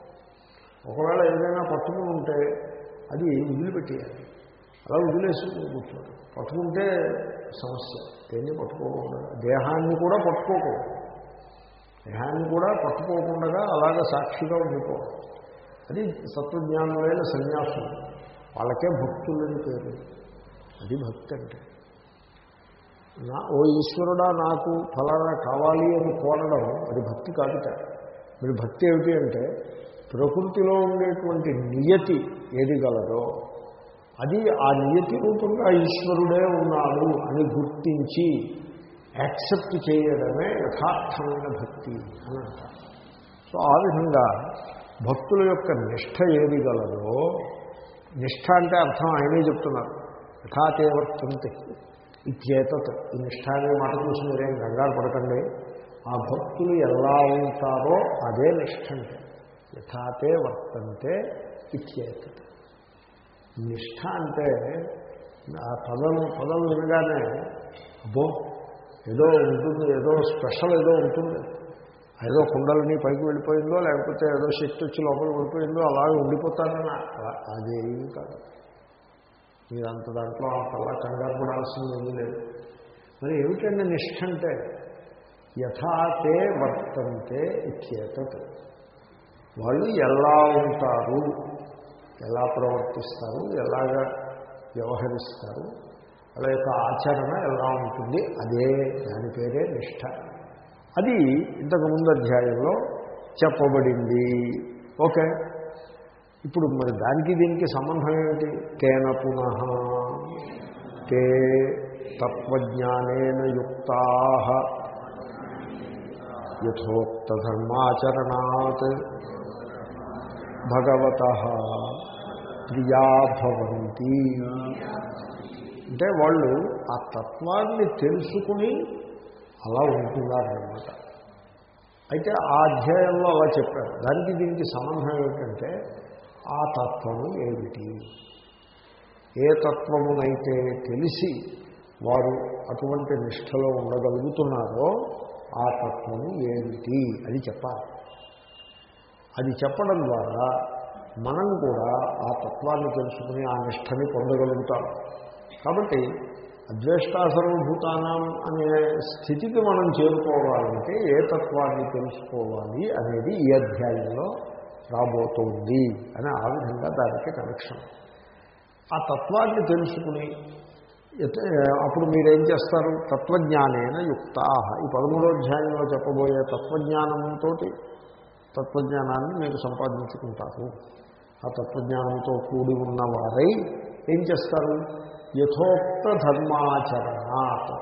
ఒకవేళ ఏదైనా పట్టుకుని ఉంటే అది వదిలిపెట్టేయాలి. అలా వదిలేసుకుని కూర్చోడు పట్టుకుంటే సమస్య. దేన్ని పట్టుకోకుండా దేహాన్ని కూడా పట్టుకోకూడదు. దేహాన్ని కూడా పట్టుకోకుండా అలాగే సాక్షిగా ఉండిపోవాలి. అది సత్వజ్ఞానులైన సన్యాసం వాళ్ళకే భక్తులని పేరు. అది భక్తి అంటే. నా ఓ ఈశ్వరుడా నాకు ఫలానా కావాలి అని కోరడం అది భక్తి కాదుట మీరు భక్తి ఏమిటి అంటే ప్రకృతిలో ఉండేటువంటి నియతి ఏది గలదో అది ఆ నియతి రూపంగా ఈశ్వరుడే ఉన్నాడు అని గుర్తించి యాక్సెప్ట్ చేయడమే యథార్థమైన భక్తి అని అంటారు. సో ఆ విధంగా భక్తుల యొక్క నిష్ట ఏది గలదో నిష్ట అంటే అర్థం ఆయనే చెప్తున్నారు. యథాతే వర్తంతి ఇచ్చేతత్ ఈ నిష్ట అనే మాట చూసి మీరేం కంగారు పడకండి. ఆ భక్తులు ఎలా ఉంటారో అదే నిష్ట అంటే. యథాతే వర్తంతే ఇచ్చేత. నిష్ఠ అంటే ఆ పదం పదం వినగానే అబ్బో ఏదో ఉంటుంది ఏదో స్పెషల్ ఏదో ఉంటుంది. ఏదో కుండలని పైకి వెళ్ళిపోయిందో లేకపోతే ఏదో శక్తి వచ్చి లోపలికి వెళ్ళిపోయిందో అలాగే ఉండిపోతానని అదేం కాదు. మీరంత అంత దాంట్లో అంతలా కంగారు పడాల్సింది ఉంది లేదు. మరి ఏమిటండి నిష్ఠ అంటే? యథాతే వర్తంతే ఇచ్చేత. వాళ్ళు ఎలా ఉంటారు? ఎలా ప్రవర్తిస్తారు? ఎలాగా వ్యవహరిస్తారు? వాళ్ళ యొక్క ఆచరణ ఎలా ఉంటుంది? అదే దాని పేరే నిష్ట. అది ఇంతకు ముందు అధ్యాయంలో చెప్పబడింది. ఓకే. ఇప్పుడు మరి దానికి దీనికి సంబంధం ఏమిటి? తేన పునః. తే తత్వజ్ఞానేన యుక్తా. ధర్మాచరణాత్. భగవత ప్రియా భవంతి అంటే వాళ్ళు ఆ తత్వాన్ని తెలుసుకుని అలా ఉంటున్నారనమాట అయితే ఆ అధ్యాయంలో అలా చెప్పారు. దానికి దీనికి సంబంధం ఏమిటంటే ఆ తత్వము ఏమిటి? ఏ తత్వమునైతే తెలిసి వారు అటువంటి నిష్టలో ఉండగలుగుతున్నారో ఆ తత్వము ఏమిటి అది చెప్పాలి. అది చెప్పడం ద్వారా మనం కూడా ఆ తత్వాన్ని తెలుసుకుని ఆ నిష్టని పొందగలుగుతాం. కాబట్టి అద్వేష్టాసర్వభూతానం అనే స్థితికి మనం చేరుకోవాలంటే ఏ తత్వాన్ని తెలుసుకోవాలి అనేది ఈ అధ్యాయంలో రాబోతోంది అని ఆ విధంగా దానికి కనెక్షన్. ఆ తత్వాన్ని తెలుసుకుని అప్పుడు మీరేం చేస్తారు? తత్వజ్ఞానేన యుక్తా. ఈ పదమూడో అధ్యాయంలో చెప్పబోయే తత్వజ్ఞానంతో తత్వజ్ఞానాన్ని మీరు సంపాదించుకుంటారు. ఆ తత్వజ్ఞానంతో కూడి ఉన్నవారై ఏం చేస్తారు? యథోక్త ధర్మాచరణాత్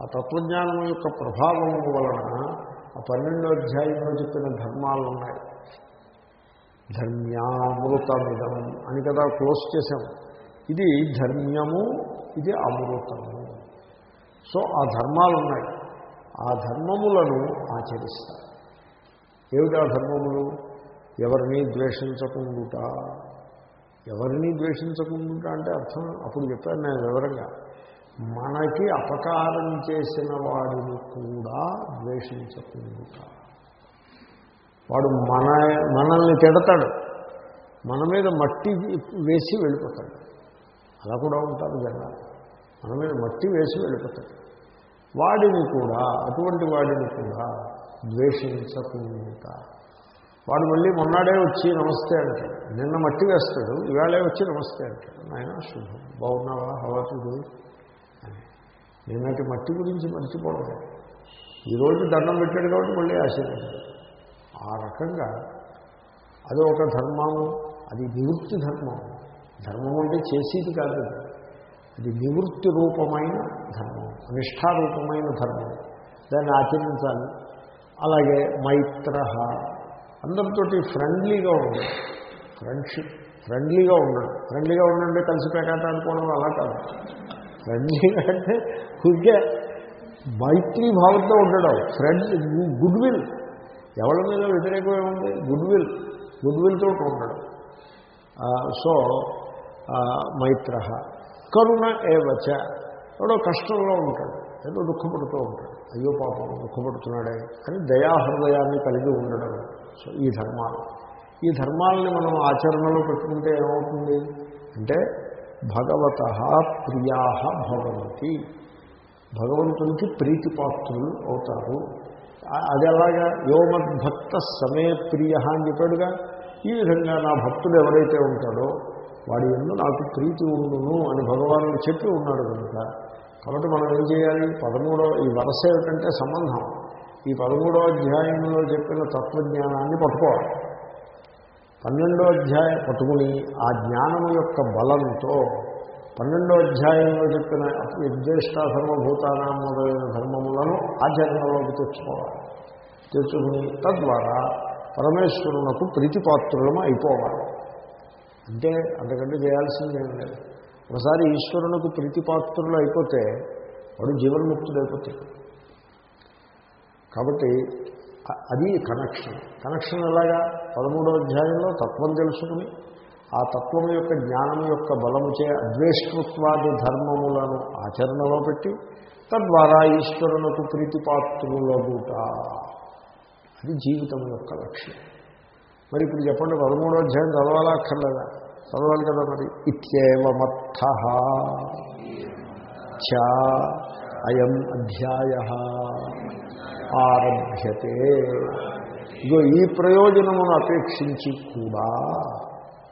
ఆ తత్వజ్ఞానం యొక్క ప్రభావం వలన ఆ పన్నెండో అధ్యాయంలో చెప్పిన ధర్మాలు ఉన్నాయి. ధర్మ్యామృతమిదం అని కదా క్లోజ్ చేశాము ఇది ధర్మ్యము ఇది అమృతము. సో ఆ ధర్మాలు ఉన్నాయి ఆ ధర్మములను ఆచరిస్తారు. ఏమిటా ధర్మములు? ఎవరిని ద్వేషించకుండుట. ఎవరిని ద్వేషించకుండుట అంటే అర్థం అప్పుడు చెప్పాను నేను వివరంగా. మనకి అపకారం చేసిన వాడిని కూడా ద్వేషించకుండుట. వాడు మన మనల్ని తిడతాడు. మన మీద మట్టి వేసి వెళ్ళిపోతాడు. అలా కూడా ఉంటారు జనాలు. మన మీద మట్టి వేసి వెళ్ళిపోతాడు. వాడిని కూడా అటువంటి వాడిని కూడా ద్వేషించకుంట వాడు మళ్ళీ మొన్నాడే వచ్చి నమస్తే అంటాడు నిన్న మట్టి వేస్తాడు ఇవాళే వచ్చి నమస్తే అంటాడు నాయన శుభం బాగున్నావా హవాతుడు అని. నిన్నటి మట్టి గురించి మర్చిపోవడం. ఈరోజు దండం పెట్టాడు కాబట్టి మళ్ళీ ఆశీర్వాదం ఆ రకంగా అది ఒక ధర్మము అది నివృత్తి ధర్మం. ధర్మం అంటే చేసేది కాదు. అది. అది నివృత్తి రూపమైన ధర్మం నిష్ఠారూపమైన ధర్మం. దాన్ని ఆచరించాలి. అలాగే మైత్ర అందరితోటి ఫ్రెండ్లీగా ఉండడం ఫ్రెండ్షిప్ ఫ్రెండ్లీగా ఉండడం ఫ్రెండ్లీగా ఉండండి కలిసి పేకాట అనుకోవడం అలా కాదు. ఫ్రెండ్లీగా అంటే కుగ్గే మైత్రీ భావంతో ఉండడం. ఫ్రెండ్ గుడ్ విల్ ఎవరి మీద వ్యతిరేకం ఏముంది? గుడ్ విల్ గుడ్ విల్ తోటి ఉండడం సో మైత్ర కరుణ ఏవచ. ఎవడో కష్టంలో ఉంటాడు. ఏదో దుఃఖపడుతూ ఉంటాడు. అయ్యో పాపం దుఃఖపడుతున్నాడే అని దయాహృదయాన్ని కలిగి ఉండడం. సో ఈ ధర్మాలు. ఈ ధర్మాలని మనం ఆచరణలో పెట్టుకుంటే ఏమవుతుంది? అంటే భగవత ప్రియా భవంతి. భగవంతునికి ప్రీతిపాత్రులు అవుతారు. అది ఎలాగా యోమద్భక్త సమే ప్రియ అని చెప్పాడుగా. ఈ విధంగా నా భక్తుడు ఎవరైతే ఉంటాడో వాడి ఎందు నాకు ప్రీతి ఉండును అని భగవానుడు చెప్పి ఉన్నాడు కనుక కాబట్టి మనం ఏం చేయాలి? పదమూడో ఈ వరస ఏమిటంటే సంబంధం. ఈ పదమూడో అధ్యాయంలో చెప్పిన తత్వజ్ఞానాన్ని పట్టుకోవాలి. పన్నెండో అధ్యాయం పట్టుకుని ఆ జ్ఞానం యొక్క బలంతో పన్నెండో అధ్యాయంలో చెప్పిన నిర్దేష్టాధర్మభూతానం మొదలైన ధర్మములను ఆచరణలోకి తెచ్చుకోవాలి. తెచ్చుకుని తద్వారా పరమేశ్వరునకు ప్రీతిపాత్రులము అయిపోవాలి. అంటే అంతకంటే చేయాల్సింది ఏం లేదు. ఒకసారి ఈశ్వరునకు ప్రీతిపాత్రులు అయిపోతే వాడు జీవన్ముక్తుడు అయిపోతాడు కాబట్టి అది కనెక్షన్. కనెక్షన్ ఎలాగా? పదమూడవ అధ్యాయంలో తత్వం తెలుసుకుని ఆ తత్వం యొక్క జ్ఞానం యొక్క బలముచే అద్వేష్టత్వాది ధర్మములను ఆచరణలో పెట్టి తద్వారా ఈశ్వరునకు ప్రీతిపాత్రులగుట అది జీవితం యొక్క లక్ష్యం. మరి ఇప్పుడు చెప్పండి పదమూడో అధ్యాయం చదవాలా అక్కర్లేదా? చదవాలి కదా మరి. ఇత్యేవమర్థ. చ అయం అధ్యాయ. ఆరభ్యతే. ఇగో ఈ ప్రయోజనమును అపేక్షించి కూడా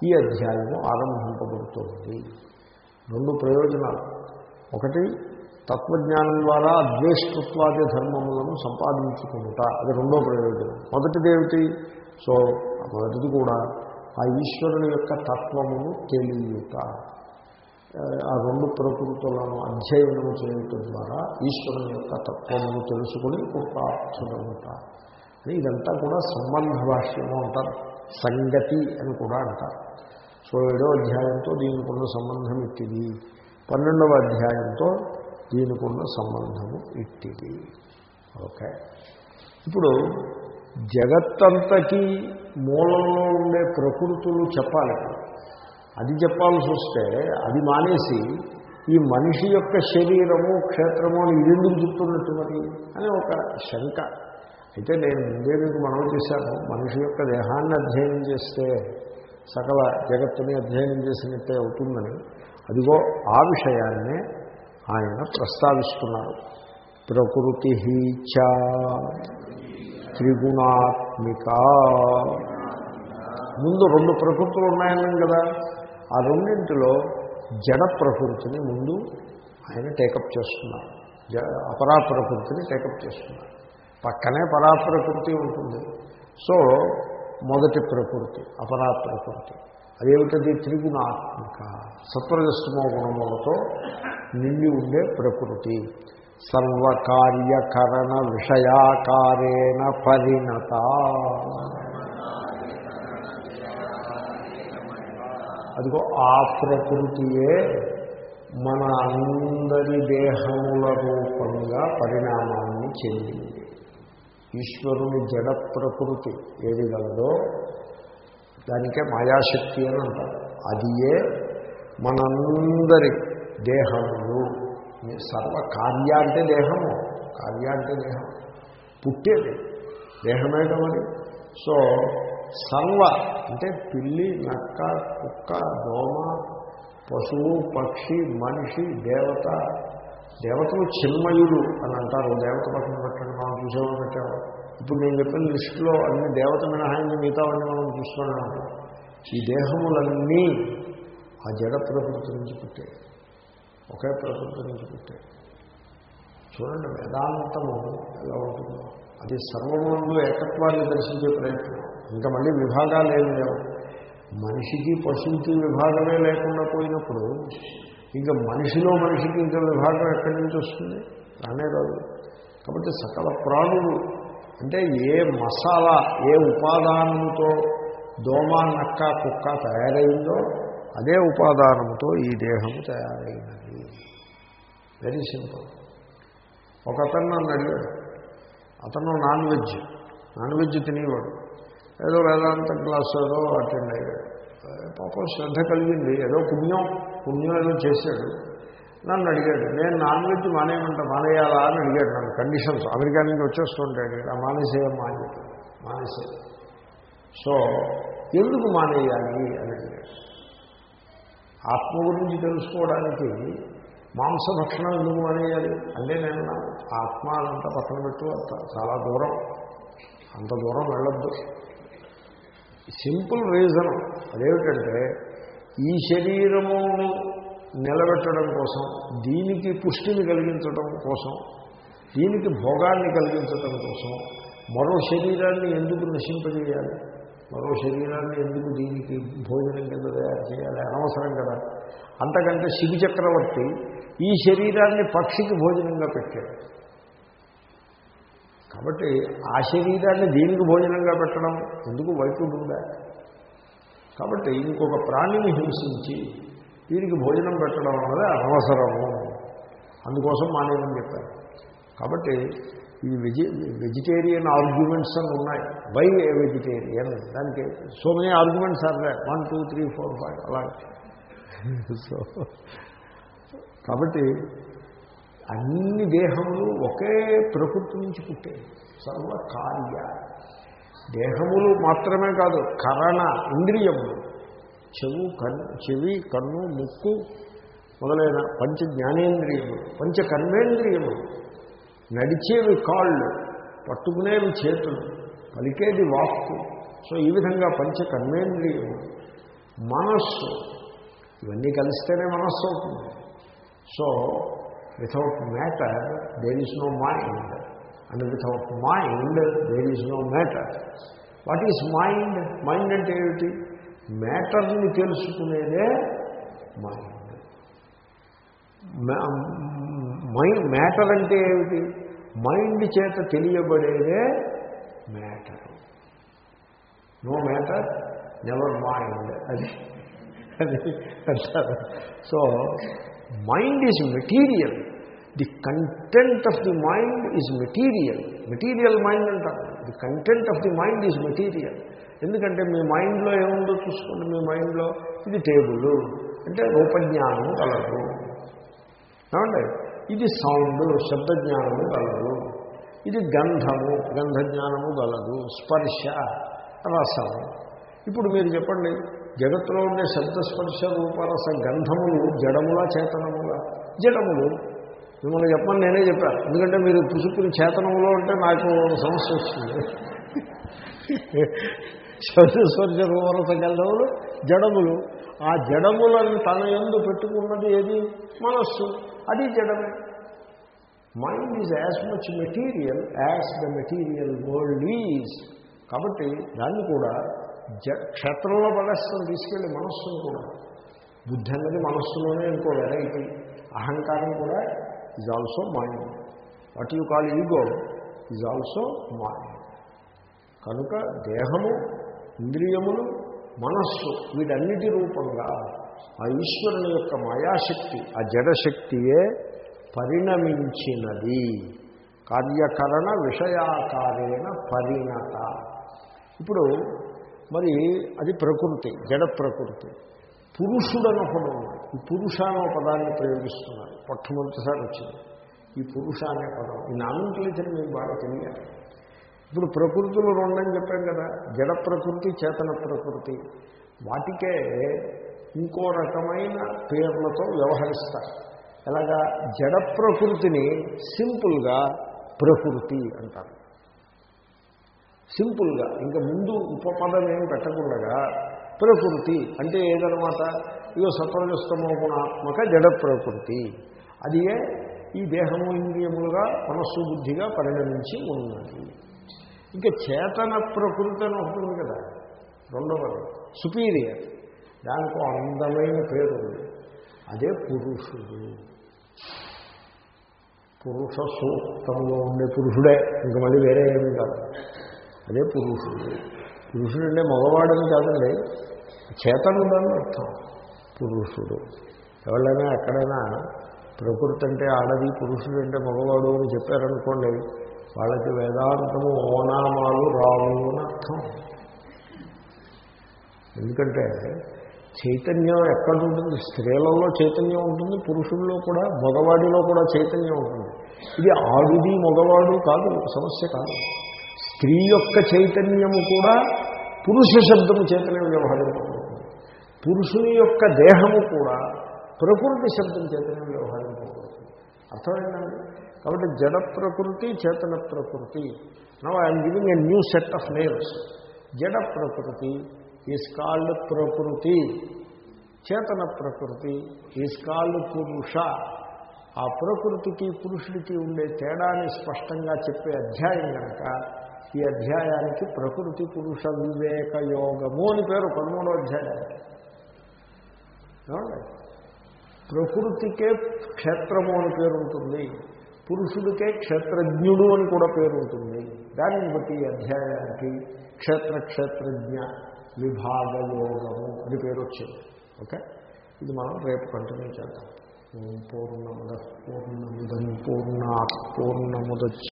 ఈ అధ్యాయము ఆరంభింపబడుతోంది. రెండు ప్రయోజనాలు. ఒకటి తత్వజ్ఞానం ద్వారా అద్వేష్టత్వాది ధర్మములను సంపాదించుకుంటా అది రెండో ప్రయోజనం. మొదటిది ఏమిటి సో మొదటిది కూడా ఆ ఈశ్వరుని యొక్క తత్వమును తెలియట ఆ రెండు ప్రకృతులను అధ్యయనం చేయటం ద్వారా ఈశ్వరుని యొక్క తత్వమును తెలుసుకుని కృతార్థులవుట అని ఇదంతా కూడా సంబంధ భాష్యము అంటారు. సంగతి అని కూడా అంటారు. సో ఏడో అధ్యాయంతో దీనికి ఉన్న సంబంధం ఇట్టిది. పన్నెండవ అధ్యాయంతో దీనికి ఉన్న సంబంధము ఇట్టిది. ఓకే. ఇప్పుడు జగత్తంతకి మూలంలో ఉండే ప్రకృతులు చెప్పాలి. అది చెప్పాల్సి వస్తే అది మానేసి ఈ మనిషి యొక్క శరీరము క్షేత్రము అని ఇది చెప్తున్నట్టు మరి అని ఒక శంక. అయితే నేను ముందే మీకు మనం చేశాను మనిషి యొక్క దేహాన్ని అధ్యయనం చేస్తే సకల జగత్తుని అధ్యయనం చేసినట్టే అవుతుందని. అదిగో ఆ విషయాన్నే ఆయన ప్రస్తావిస్తున్నారు. ప్రకృతి చ త్రిగుణాత్మిక. ముందు రెండు ప్రకృతులు ఉన్నాయన్నాం కదా ఆ రెండింటిలో జడ ప్రకృతిని ముందు ఆయన టేకప్ చేస్తున్నారు. జ అపరా ప్రకృతిని టేకప్ చేస్తున్నారు. పక్కనే పరా ప్రకృతి ఉంటుంది. సో మొదటి ప్రకృతి అపరా ప్రకృతి. అదేమిటది? త్రిగుణాత్మిక. సత్వరజస్తమో గుణములతో నిండి ఉండే ప్రకృతి. సర్వకార్యకరణ విషయాకారేణ పరిణత. అదిగో ఆ ప్రకృతియే మన అందరి దేహముల రూపంగా పరిణామాన్ని చెందింది. ఈశ్వరుని జడ ప్రకృతి ఏది గలదో దానికే మాయాశక్తి అని అంటారు. అదియే మనందరి దేహములు. సర్వ కార్య అంటే దేహము. కార్య అంటే దేహం. పుట్టేది. దేహమేటమని మరి? సో సర్వ అంటే పిల్లి నక్క కుక్క దోమ పశువు పక్షి మనిషి దేవత. దేవతలు చిన్మయులు అని అంటారు. దేవత పక్కన పెట్టండి మనం చూసేవాళ్ళు పెట్టాము ఇప్పుడు నేను చెప్పిన లిస్టులో అన్ని దేవత మినహాయించి మిగతావన్నీ మనం చూస్తూనే ఈ దేహములన్నీ ఆ జడ ప్రకృతి నుంచి పుట్టాయి. ఒకే ప్రకృతి నుంచి పుట్టాయి. చూడండి వేదాంతము ఎలా ఉంటుందో. అది సర్వముందు ఏకత్వాన్ని దర్శించే ప్రయత్నం. ఇంకా మళ్ళీ విభాగాలు ఏమి లేవు. మనిషికి పశువుకి విభాగమే లేకుండా పోయినప్పుడు ఇంకా మనిషిలో మనిషికి ఇంకా విభాగం ఎక్కడి నుంచి వస్తుంది? రానే రాదు. కాబట్టి సకల ప్రాణులు అంటే ఏ మసాలా ఏ ఉపాదానంతో దోమ నక్క కుక్క తయారైందో అదే ఉపాదానముతో ఈ దేహము తయారైనది. వెరీ సింపుల్ ఒక అతను నన్ను అడిగాడు అతను నాన్ వెజ్ నాన్ వెజ్ తినేవాడు. ఏదో వేదాంత క్లాస్ ఏదో అటెండ్ అయ్యాడు. పాపం శ్రద్ధ కలిగింది. ఏదో పుణ్యం పుణ్యం ఏదో చేశాడు. నన్ను అడిగాడు నేను నాన్ వెజ్ మానేయమంట మానేయాలా? అని అడిగాడు నన్ను. కండిషన్స్ అమెరికా నుంచి వచ్చేస్తుంటాడు ఆ మానేసేయమ్మా అని చెప్పాడు. మానేసే సో ఎందుకు మానేయాలి? అని అడిగాడు. ఆత్మ గురించి తెలుసుకోవడానికి మాంసభక్షణం ఎందుకు మానేయాలి? అంటే నేను ఆత్మ అంతా పక్కన పెట్టు చాలా దూరం. అంత దూరం వెళ్ళొద్దు. సింపుల్ రీజన్ అదేమిటంటే ఈ శరీరమును నిలబెట్టడం కోసం దీనికి పుష్టిని కలిగించడం కోసం దీనికి భోగాన్ని కలిగించడం కోసం మరో శరీరాన్ని ఎందుకు నశింపజేయాలి? మరో శరీరాన్ని ఎందుకు దీనికి భోజనం కింద తయారు చేయాలి? అనవసరం కదా. అంతకంటే శివ చక్రవర్తి ఈ శరీరాన్ని పక్షికి భోజనంగా పెట్టాడు. కాబట్టి ఆ శరీరాన్ని దేనికి భోజనంగా పెట్టడం? ఎందుకు వైకుడు ఉందా కాబట్టి ఇంకొక ప్రాణిని హింసించి వీరికి భోజనం పెట్టడం అన్నది అనవసరము. అందుకోసం మానేమని చెప్పారు. కాబట్టి ఈ వెజి వెజిటేరియన్ ఆర్గ్యుమెంట్స్ అని ఉన్నాయి. By a vegetarian? దానికి so many arguments are one two three four five అలా సో కాబట్టి అన్ని దేహములు ఒకే ప్రకృతి నుంచి పుట్టాయి సర్వ కార్య దేహములు మాత్రమే కాదు కరణ ఇంద్రియములు. చెవు కన్ను చెవి కన్ను ముక్కు మొదలైన పంచ జ్ఞానేంద్రియములు పంచ కర్మేంద్రియములు నడిచేవి కాళ్ళు పట్టుకునేవి చేతులు పలికేది వాక్కు. సో ఈ విధంగా పంచ కర్మేంద్రియము మనస్సు ఇవన్నీ కలిస్తేనే మనస్సు అవుతుంది. So without matter there is no mind and without mind there is no matter what is mind mind అంటే ఏమిటి? మ్యాటర్ని తెలుసుకునేదే మైండ్ మైండ్ మ్యాటర్ అంటే ఏమిటి? మైండ్ చేత తెలియబడేదే matter. No matter never mind. అది అది అంటారు. So mind is material. The content of the mind is material. Material mind అంటారు the content of the mind is material. ఎందుకంటే మీ మైండ్లో ఏముందో చూసుకోండి. మీ మైండ్లో ఇది టేబుల్. అంటే రూపజ్ఞానం కలదు. ఏమండి? ఇది సౌండ్ శబ్దజ్ఞానము గలదు. ఇది గంధము గంధజ్ఞానము గలదు. స్పర్శ రసము. ఇప్పుడు మీరు చెప్పండి జగత్తులో ఉండే శబ్దస్పర్శ రూపరస గంధములు జడములా చేతనములా? జడములు. మిమ్మల్ని చెప్పండి నేనే చెప్పాను ఎందుకంటే మీరు పుసుకుని చేతనములో ఉంటే నాకు సమస్య వస్తుంది. శబ్దస్పర్శ రూపరస గంధములు జడములు. ఆ జడములను తన ఎందు పెట్టుకున్నది ఏది? మనస్సు. అది జడమే. Mind is as much material as the material world is కాబట్టి దాన్ని కూడా జ క్షేత్రంలో పడేస్తాం తీసుకెళ్ళి మనస్సును కూడా. బుద్ధి అన్నది మనస్సులోనే ఇంకో వెరైటీ అహంకారం కూడా is also mind what you call ego is also mind కనుక దేహము ఇంద్రియములు మనస్సు వీటన్నిటి రూపంగా ఆ ఈశ్వరుని యొక్క మాయాశక్తి ఆ జడశక్తియే పరిణమించినది. కార్యకరణ విషయాకారేణ పరిణత. ఇప్పుడు మరి అది ప్రకృతి జడ ప్రకృతి. పురుషుడని ఒకడు ఉన్నాడు. ఈ పురుష అనే పదాన్ని ప్రయోగిస్తున్నారు. మొట్టమొదటిసారి వచ్చింది. ఈ పురుష అనే పదం. ఈ నామింక్లేచర్ మీకు బాగా తెలియాలి. ఇప్పుడు ప్రకృతులు రెండని చెప్పాం కదా. జడ ప్రకృతి చేతన ప్రకృతి. వాటికే ఇంకో రకమైన పేర్లతో వ్యవహరిస్తారు. ఎలాగా? జడ ప్రకృతిని సింపుల్గా ప్రకృతి అంటారు. సింపుల్గా ఇంకా ముందు ఉపపదం ఏం పెట్టకుండా ప్రకృతి అంటే ఏదనమాట ఇదో సత్వజస్తమో గుణాత్మక జడ ప్రకృతి. అది ఏ ఈ దేహము ఇంద్రియములుగా మనస్సు బుద్ధిగా పరిణమించి ఉన్నది. ఇంకా చేతన ప్రకృతి అని ఒకటి ఉంది కదా? రెండవది. సుపీరియర్. దానికి అందమైన పేరు ఉంది. అదే పురుషుడు. పురుష సూక్తంలో ఉండే పురుషుడే. ఇంక మళ్ళీ వేరే ఏమీ కాదు. అదే పురుషుడు. పురుషుడు అంటే మగవాడని కాదండి. చేతనుడని అర్థం. పురుషుడు. ఎవరైనా ఎక్కడైనా ప్రకృతి అంటే ఆడది పురుషుడు అంటే మగవాడు అని చెప్పారనుకోండి వాళ్ళకి వేదాంతము ఓనామాలు రావు అని అర్థం. ఎందుకంటే చైతన్యం ఎక్కడ ఉంటుంది స్త్రీలలో చైతన్యం ఉంటుంది పురుషుల్లో కూడా మగవాడిలో కూడా చైతన్యం ఉంటుంది. ఇది ఆడిది మగవాడు కాదు సమస్య కాదు. స్త్రీ యొక్క చైతన్యము కూడా పురుష శబ్దము చేతనే వ్యవహరింపబడుతుంది. పురుషుని యొక్క దేహము కూడా ప్రకృతి శబ్దం చేతనే వ్యవహరింపబడుతుంది. అర్థమైందండి? కాబట్టి జడ ప్రకృతి చేతన ప్రకృతి. Now I'm giving a new set of names జడ ప్రకృతి ఈజ్ కాల్డ్ ప్రకృతి. చేతన ప్రకృతి ఈజ్ కాల్డ్ పురుష. ఆ ప్రకృతికి పురుషుడికి ఉండే తేడాన్ని స్పష్టంగా చెప్పే అధ్యాయం కనుక ఈ అధ్యాయానికి ప్రకృతి పురుష వివేక యోగము అని పేరు పదమూడో అధ్యాయానికి ప్రకృతికే క్షేత్రము అని పేరు ఉంటుంది. పురుషుడికే క్షేత్రజ్ఞుడు అని కూడా పేరు ఉంటుంది. దానిని బట్టి ఈ అధ్యాయానికి క్షేత్ర క్షేత్రజ్ఞ విభాగ యోగము అని పేరు వచ్చింది ఓకే? ఇది మనం రేపు కంటిన్యూ చేద్దాం. ఓం పూర్ణముద పూర్ణముదం పూర్ణా పూర్ణముదచ్చ